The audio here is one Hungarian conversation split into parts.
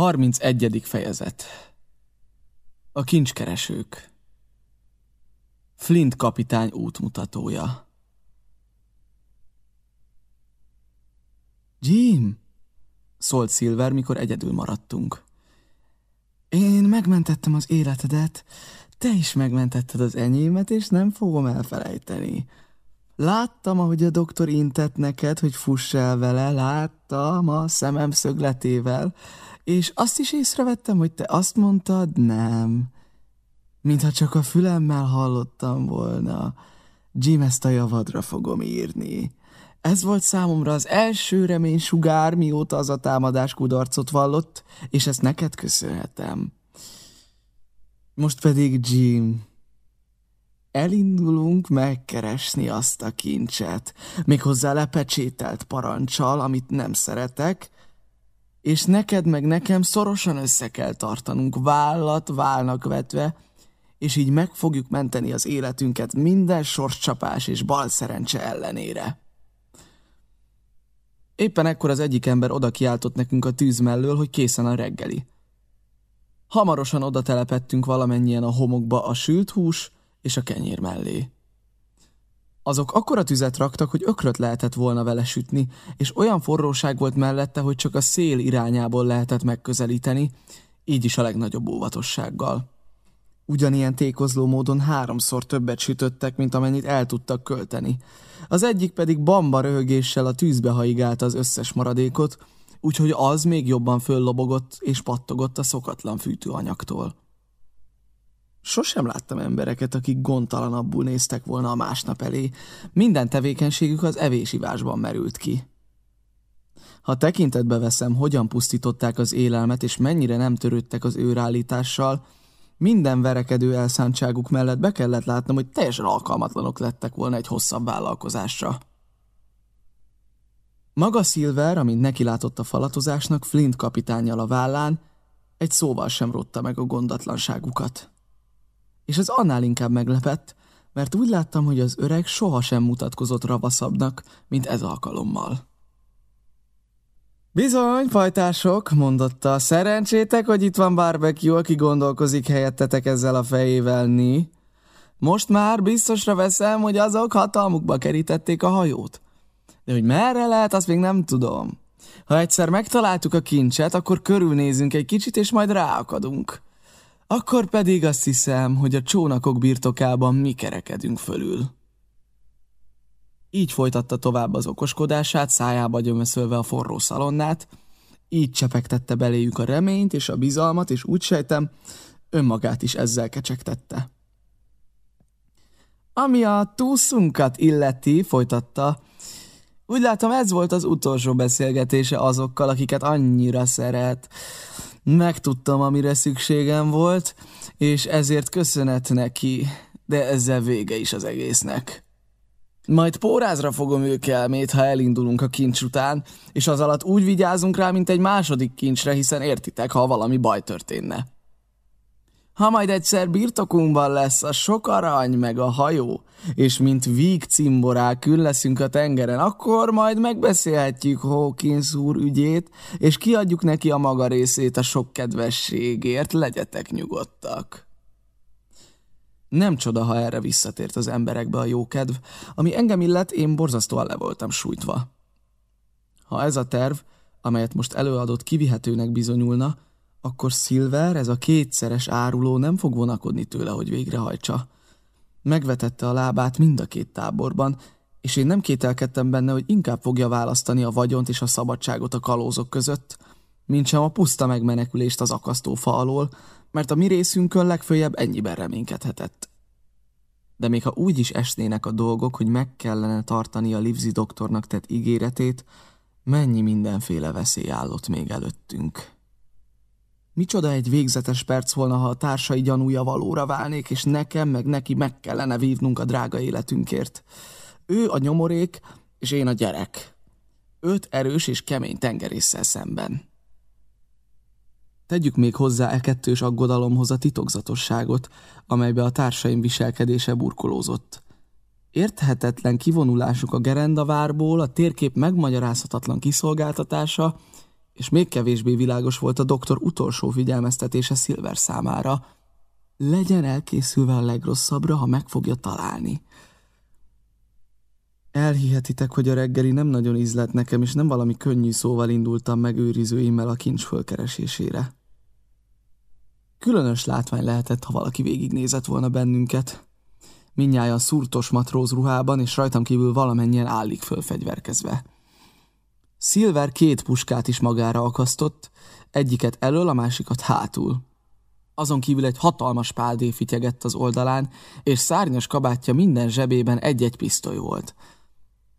31. fejezet A kincskeresők Flint kapitány útmutatója Jim! szólt Silver, mikor egyedül maradtunk. Én megmentettem az életedet, te is megmentetted az enyémet, és nem fogom elfelejteni. Láttam, ahogy a doktor intett neked, hogy fuss el vele, láttam a szemem szögletével, és azt is észrevettem, hogy te azt mondtad, nem. Mintha csak a fülemmel hallottam volna. Jim, ezt a javadra fogom írni. Ez volt számomra az első remény sugár, mióta az a támadás kudarcot vallott, és ezt neked köszönhetem. Most pedig, Jim, elindulunk megkeresni azt a kincset, méghozzá lepecsételt parancsal, amit nem szeretek, és neked meg nekem szorosan össze kell tartanunk, vállat válnak vetve, és így meg fogjuk menteni az életünket minden sorscsapás és bal szerencse ellenére. Éppen ekkor az egyik ember oda kiáltott nekünk a tűz mellől, hogy készen a reggeli. Hamarosan oda telepettünk valamennyien a homokba a sült hús és a kenyér mellé. Azok akkora tüzet raktak, hogy ökröt lehetett volna vele sütni, és olyan forróság volt mellette, hogy csak a szél irányából lehetett megközelíteni, így is a legnagyobb óvatossággal. Ugyanilyen tékozló módon háromszor többet sütöttek, mint amennyit el tudtak költeni. Az egyik pedig bamba röhögéssel a tűzbe haigálta az összes maradékot, úgyhogy az még jobban föllobogott és pattogott a szokatlan fűtőanyagtól. Sosem láttam embereket, akik gondtalanabbul néztek volna a másnap elé. Minden tevékenységük az evésivásban merült ki. Ha tekintetbe veszem, hogyan pusztították az élelmet, és mennyire nem törődtek az őrállítással, minden verekedő elszántságuk mellett be kellett látnom, hogy teljesen alkalmatlanok lettek volna egy hosszabb vállalkozásra. Maga Silver, amint nekilátott a falatozásnak, Flint kapitányjal a vállán, egy szóval sem rotta meg a gondatlanságukat és ez annál inkább meglepett, mert úgy láttam, hogy az öreg sohasem mutatkozott ravaszabbnak, mint ez alkalommal. Bizony, fajtások, mondotta, szerencsétek, hogy itt van barbecue, aki gondolkozik helyettetek ezzel a fejével, ni. Most már biztosra veszem, hogy azok hatalmukba kerítették a hajót. De hogy merre lehet, azt még nem tudom. Ha egyszer megtaláltuk a kincset, akkor körülnézünk egy kicsit, és majd ráakadunk. Akkor pedig azt hiszem, hogy a csónakok birtokában mi kerekedünk fölül. Így folytatta tovább az okoskodását, szájába gyömöszölve a forró szalonnát, így csepegtette beléjük a reményt és a bizalmat, és úgy sejtem, önmagát is ezzel kecsegtette. Ami a túszunkat illeti, folytatta, úgy látom ez volt az utolsó beszélgetése azokkal, akiket annyira szeret. Megtudtam, amire szükségem volt, és ezért köszönet neki, de ezzel vége is az egésznek. Majd pórázra fogom ők elmét, ha elindulunk a kincs után, és az alatt úgy vigyázunk rá, mint egy második kincsre, hiszen értitek, ha valami baj történne. Ha majd egyszer birtokunkban lesz a sok arany meg a hajó, és mint víg cimborák leszünk a tengeren, akkor majd megbeszélhetjük Hawkins úr ügyét, és kiadjuk neki a maga részét a sok kedvességért, legyetek nyugodtak. Nem csoda, ha erre visszatért az emberekbe a jókedv, ami engem illet, én borzasztóan le voltam sújtva. Ha ez a terv, amelyet most előadott kivihetőnek bizonyulna, akkor Silver, ez a kétszeres áruló nem fog vonakodni tőle, hogy végrehajtsa. Megvetette a lábát mind a két táborban, és én nem kételkedtem benne, hogy inkább fogja választani a vagyont és a szabadságot a kalózok között, mint sem a puszta megmenekülést az akasztófa alól, mert a mi részünkön legfőjebb ennyiben reménykedhetett. De még ha úgy is esnének a dolgok, hogy meg kellene tartani a Livzi doktornak tett ígéretét, mennyi mindenféle veszély állott még előttünk. Micsoda egy végzetes perc volna, ha a társai gyanúja valóra válnék, és nekem meg neki meg kellene vívnunk a drága életünkért. Ő a nyomorék, és én a gyerek. Öt erős és kemény tengerésszel szemben. Tegyük még hozzá e kettős aggodalomhoz a titokzatosságot, amelybe a társaim viselkedése burkolózott. Érthetetlen kivonulásuk a gerendavárból, a térkép megmagyarázhatatlan kiszolgáltatása, és még kevésbé világos volt a doktor utolsó figyelmeztetése Silver számára. Legyen elkészülve a legrosszabbra, ha meg fogja találni. Elhihetitek, hogy a reggeli nem nagyon ízlett nekem, és nem valami könnyű szóval indultam meg őrizőimmel a kincs fölkeresésére. Különös látvány lehetett, ha valaki végignézett volna bennünket. Mindnyájan szurtos matróz ruhában, és rajtam kívül valamennyien állik fölfegyverkezve. Silver két puskát is magára akasztott, egyiket elől, a másikat hátul. Azon kívül egy hatalmas páldé fityegett az oldalán, és szárnyas kabátja minden zsebében egy-egy pisztoly volt.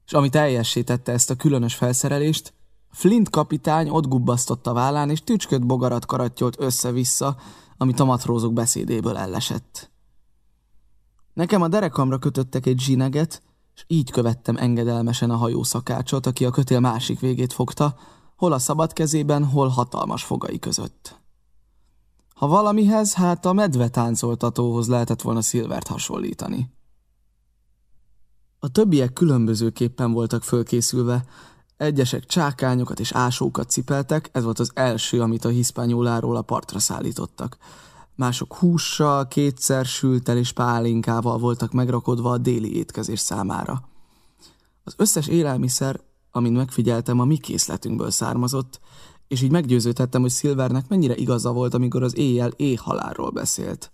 És ami teljesítette ezt a különös felszerelést, Flint kapitány ott gubbasztotta vállán, és tücsköt bogarat karatyolt össze-vissza, amit a matrózok beszédéből ellesett. Nekem a derekamra kötöttek egy zsineget, és így követtem engedelmesen a hajó szakácsot, aki a kötél másik végét fogta, hol a szabad kezében, hol hatalmas fogai között. Ha valamihez, hát a medve táncoltatóhoz lehetett volna Szilvert hasonlítani. A többiek különbözőképpen voltak fölkészülve, egyesek csákányokat és ásókat cipeltek, ez volt az első, amit a hiszpányóláról a partra szállítottak. Mások hússal, kétszer sültel és pálinkával voltak megrakodva a déli étkezés számára. Az összes élelmiszer, amin megfigyeltem, a mi készletünkből származott, és így meggyőződhettem, hogy Silvernek mennyire igaza volt, amikor az éjjel éhhalálról beszélt.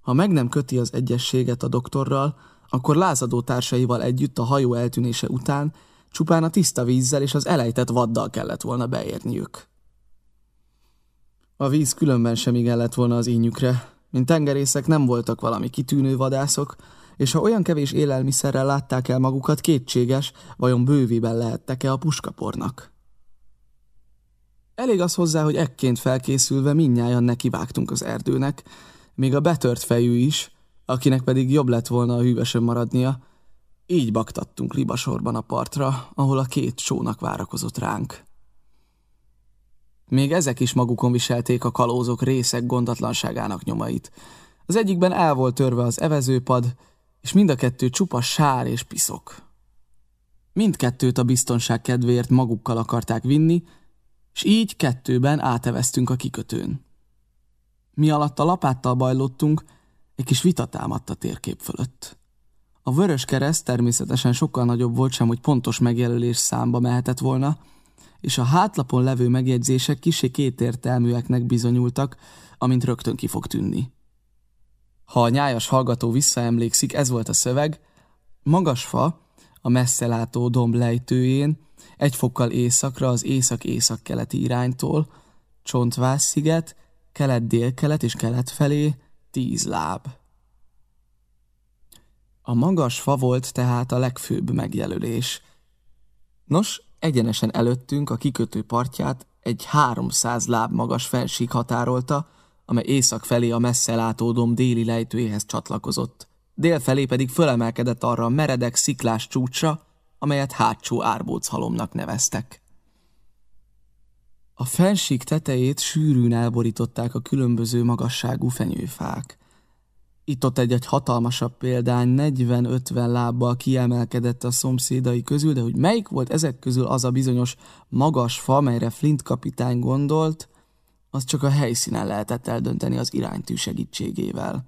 Ha meg nem köti az egyességet a doktorral, akkor lázadó társaival együtt a hajó eltűnése után csupán a tiszta vízzel és az elejtett vaddal kellett volna beérniük. A víz különben sem igen lett volna az ínyükre, mint tengerészek nem voltak valami kitűnő vadászok, és ha olyan kevés élelmiszerrel látták el magukat, kétséges, vajon bőviben lehettek-e a puskapornak. Elég az hozzá, hogy ekként felkészülve minnyáján nekivágtunk az erdőnek, még a betört fejű is, akinek pedig jobb lett volna a hűvösön maradnia, így baktattunk libasorban a partra, ahol a két csónak várakozott ránk. Még ezek is magukon viselték a kalózok részek gondatlanságának nyomait. Az egyikben el volt törve az evezőpad, és mind a kettő csupa sár és piszok. Mindkettőt a biztonság kedvéért magukkal akarták vinni, és így kettőben áteveztünk a kikötőn. Mi alatt a lapáttal bajlottunk, egy kis vita támadt a térkép fölött. A vörös kereszt természetesen sokkal nagyobb volt sem, hogy pontos megjelölés számba mehetett volna, és a hátlapon levő megjegyzések kisé kétértelműeknek bizonyultak, amint rögtön ki fog tűnni. Ha a nyájas hallgató visszaemlékszik, ez volt a szöveg, magas fa, a messzelátó domb lejtőjén, egy fokkal északra az észak-észak-keleti iránytól, Csontvász-sziget, kelet-dél-kelet és kelet felé, tíz láb. A magas fa volt tehát a legfőbb megjelölés. Nos, egyenesen előttünk a kikötő partját egy 300 láb magas felsík határolta, amely észak felé a messze látódom déli lejtőjéhez csatlakozott. Dél felé pedig fölemelkedett arra a meredek sziklás csúcsra, amelyet hátsó árbóchalomnak neveztek. A fensík tetejét sűrűn elborították a különböző magasságú fenyőfák. Itt-ott egy-egy hatalmasabb példány 40-50 lábbal kiemelkedett a szomszédai közül, de hogy melyik volt ezek közül az a bizonyos magas fa, melyre Flint kapitány gondolt, az csak a helyszínen lehetett eldönteni az iránytű segítségével.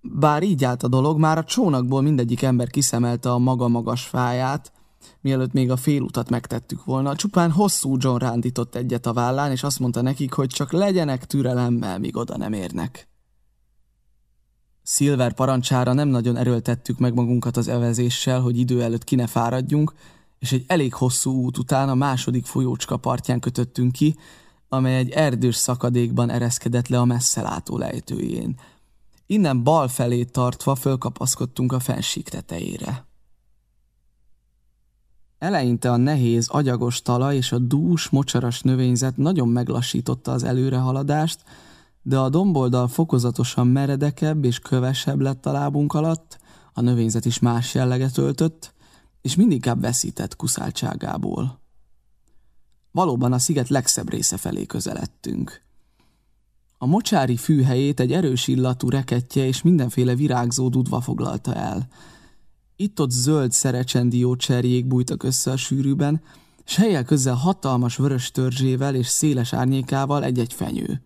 Bár így állt a dolog, már a csónakból mindegyik ember kiszemelte a maga magas fáját, mielőtt még a félutat megtettük volna, csupán hosszú John rándított egyet a vállán, és azt mondta nekik, hogy csak legyenek türelemmel, míg oda nem érnek. Silver parancsára nem nagyon erőltettük meg magunkat az evezéssel, hogy idő előtt ki ne fáradjunk, és egy elég hosszú út után a második folyócska partján kötöttünk ki, amely egy erdős szakadékban ereszkedett le a messzelátó lejtőjén. Innen bal felé tartva fölkapaszkodtunk a fensík tetejére. Eleinte a nehéz, agyagos talaj és a dús, mocsaras növényzet nagyon meglassította az előrehaladást, de a domboldal fokozatosan meredekebb és kövesebb lett a lábunk alatt, a növényzet is más jelleget öltött, és mindinkább veszített kuszáltságából. Valóban a sziget legszebb része felé közeledtünk. A mocsári fűhelyét egy erős illatú reketje és mindenféle virágzó dudva foglalta el. Itt-ott zöld szerecsendió cserjék bújtak össze a sűrűben, s helyel közel hatalmas vörös törzsével és széles árnyékával egy-egy fenyő.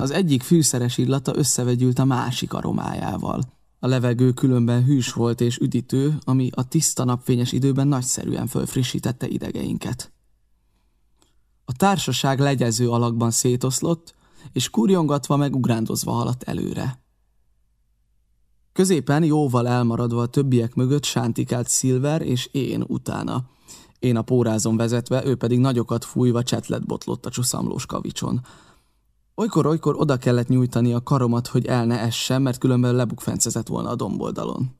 Az egyik fűszeres illata összevegyült a másik aromájával. A levegő különben hűs volt és üdítő, ami a tiszta napfényes időben nagyszerűen fölfrissítette idegeinket. A társaság legyező alakban szétoszlott, és kurjongatva meg ugrándozva haladt előre. Középen jóval elmaradva a többiek mögött sántikált Silver és én utána. Én a pórázon vezetve, ő pedig nagyokat fújva csetlet botlott a csuszamlós kavicson. Olykor-olykor oda kellett nyújtani a karomat, hogy el ne essen, mert különben lebukfencezett volna a domboldalon.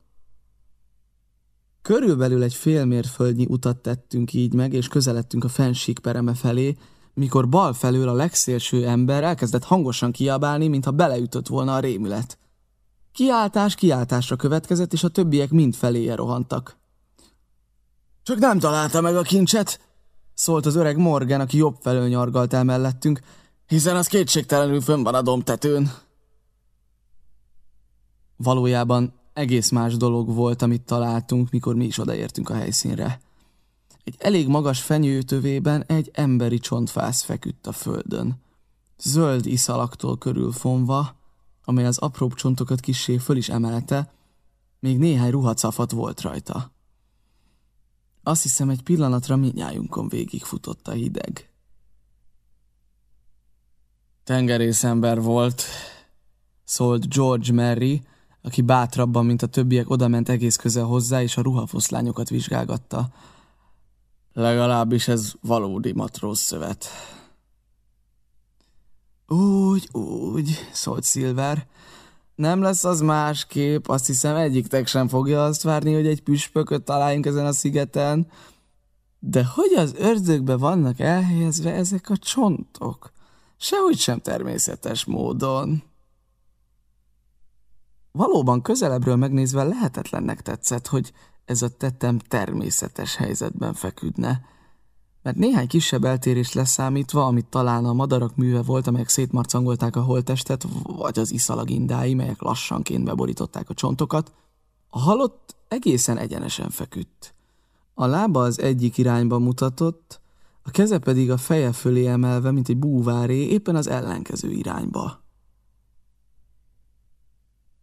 Körülbelül egy fél mérföldnyi utat tettünk így meg, és közeledtünk a fensík pereme felé, mikor bal felől a legszélső ember elkezdett hangosan kiabálni, mintha beleütött volna a rémület. Kiáltás kiáltásra következett, és a többiek mind feléje rohantak. Csak nem találta meg a kincset, szólt az öreg Morgan, aki jobb felől nyargalt el mellettünk, hiszen az kétségtelenül fönn van a domtetőn. Valójában egész más dolog volt, amit találtunk, mikor mi is odaértünk a helyszínre. Egy elég magas fenyőtövében egy emberi csontfász feküdt a földön. Zöld iszalaktól körülfonva, amely az apróbb csontokat kissé föl is emelte, még néhány ruhacafat volt rajta. Azt hiszem, egy pillanatra minnyájunkon végigfutott a hideg. Tengerészember volt, szólt George Merry, aki bátrabban, mint a többiek, odament egész közel hozzá, és a ruhafoszlányokat vizsgálgatta. Legalábbis ez valódi matróz szövet. Úgy, úgy, szólt Silver. Nem lesz az másképp, azt hiszem egyiktek sem fogja azt várni, hogy egy püspököt találjunk ezen a szigeten. De hogy az ördögbe vannak elhelyezve ezek a csontok? Sehogy sem természetes módon. Valóban közelebbről megnézve lehetetlennek tetszett, hogy ez a tettem természetes helyzetben feküdne. Mert néhány kisebb eltérést leszámítva, amit talán a madarak műve volt, amelyek szétmarcangolták a holtestet, vagy az iszalagindái, melyek lassanként beborították a csontokat, a halott egészen egyenesen feküdt. A lába az egyik irányba mutatott, a keze pedig a feje fölé emelve, mint egy búváré, éppen az ellenkező irányba.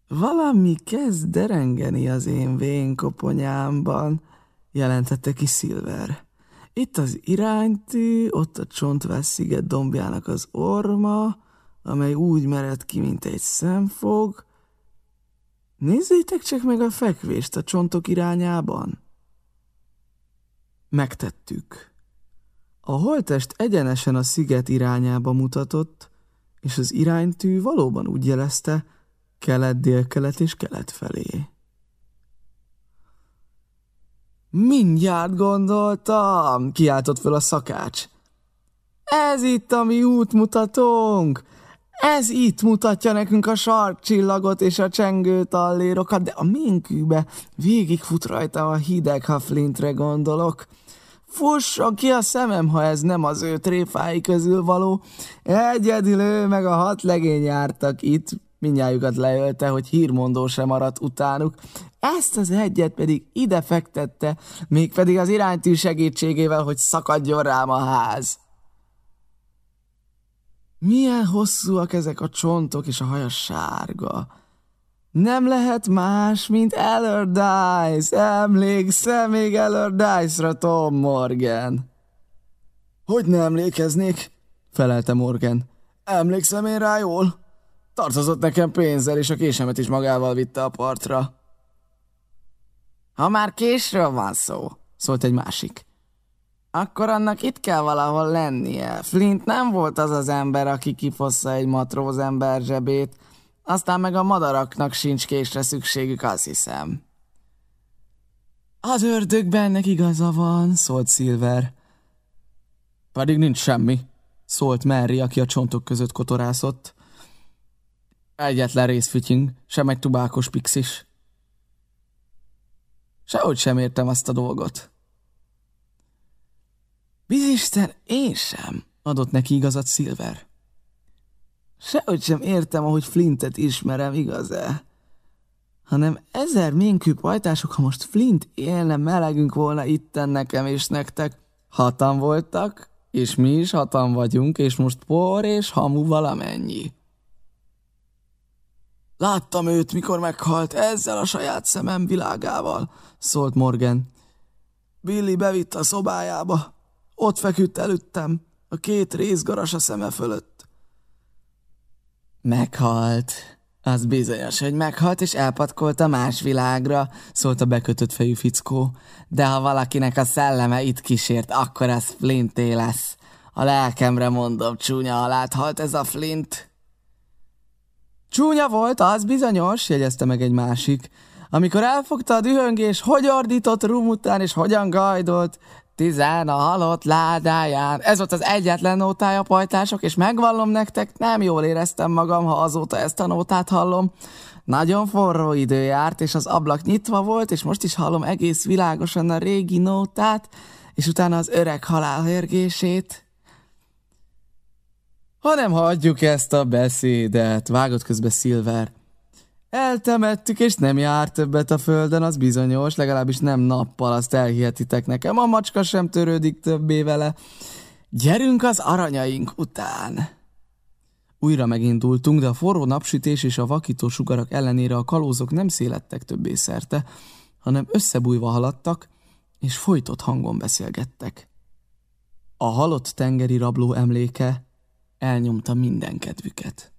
Valami kezd derengeni az én vénkoponyámban, jelentette ki Silver. Itt az iránytű, ott a csontvász sziget dombjának az orma, amely úgy mered ki, mint egy szemfog. Nézzétek csak meg a fekvést a csontok irányában. Megtettük. A holtest egyenesen a sziget irányába mutatott, és az iránytű valóban úgy jelezte, kelet, délkelet és kelet felé. Mindjárt gondoltam, kiáltott föl a szakács. Ez itt a mi útmutatónk! Ez itt mutatja nekünk a sarkcsillagot és a csengő tallérokat, de a minkűbe végigfut rajta a hideg, ha Flintre gondolok. Fusson ki a szemem, ha ez nem az ő tréfái közül való. Egyedül ő meg a hat legény jártak itt, minnyájukat leölte, hogy hírmondó sem maradt utánuk. Ezt az egyet pedig ide fektette, mégpedig az iránytű segítségével, hogy szakadjon rám a ház. Milyen hosszúak ezek a csontok, és a haja sárga. Nem lehet más, mint Allardyce. Emlékszem még Allardyce-ra, Tom Morgan. Hogy nem emlékeznék? felelte Morgan. Emlékszem én rá jól. Tartozott nekem pénzzel, és a késemet is magával vitte a partra. Ha már késről van szó, szólt egy másik, akkor annak itt kell valahol lennie. Flint nem volt az az ember, aki kifossza egy matróz ember zsebét, aztán meg a madaraknak sincs késre szükségük, azt hiszem. Az ördög bennek igaza van, szólt Silver. Pedig nincs semmi, szólt Mary, aki a csontok között kotorászott. Egyetlen részfütyünk, sem egy tubákos pixis. Sehogy sem értem azt a dolgot. Bizisten, én sem, adott neki igazat Silver. Sehogy sem értem, ahogy Flintet ismerem, igaz-e? Hanem ezer minkű pajtások, ha most Flint élne, melegünk volna itten nekem és nektek, Hatan voltak, és mi is hatan vagyunk, és most por és hamu valamennyi. Láttam őt, mikor meghalt, ezzel a saját szemem világával, szólt Morgan. Billy bevitt a szobájába. Ott feküdt előttem, a két részgaras a szeme fölött. Meghalt. Az bizonyos, hogy meghalt, és elpatkolt a más világra, szólt a bekötött fejű fickó. De ha valakinek a szelleme itt kísért, akkor az Flinté lesz. A lelkemre mondom, csúnya halált halt ez a Flint. Csúnya volt, az bizonyos, jegyezte meg egy másik. Amikor elfogta a dühöngés, hogy ordított rum után, és hogyan gajdolt, tizen a halott ládáján. Ez volt az egyetlen nótája, pajtások, és megvallom nektek, nem jól éreztem magam, ha azóta ezt a nótát hallom. Nagyon forró idő járt, és az ablak nyitva volt, és most is hallom egész világosan a régi nótát, és utána az öreg halál hörgését. Hanem hagyjuk ezt a beszédet, vágott közbe Silver. Eltemettük, és nem jár többet a földön, az bizonyos, legalábbis nem nappal, azt elhihetitek nekem. A macska sem törődik többé vele. Gyerünk az aranyaink után! Újra megindultunk, de a forró napsütés és a vakító sugarak ellenére a kalózok nem szélettek többé szerte, hanem összebújva haladtak, és folytott hangon beszélgettek. A halott tengeri rabló emléke elnyomta minden kedvüket.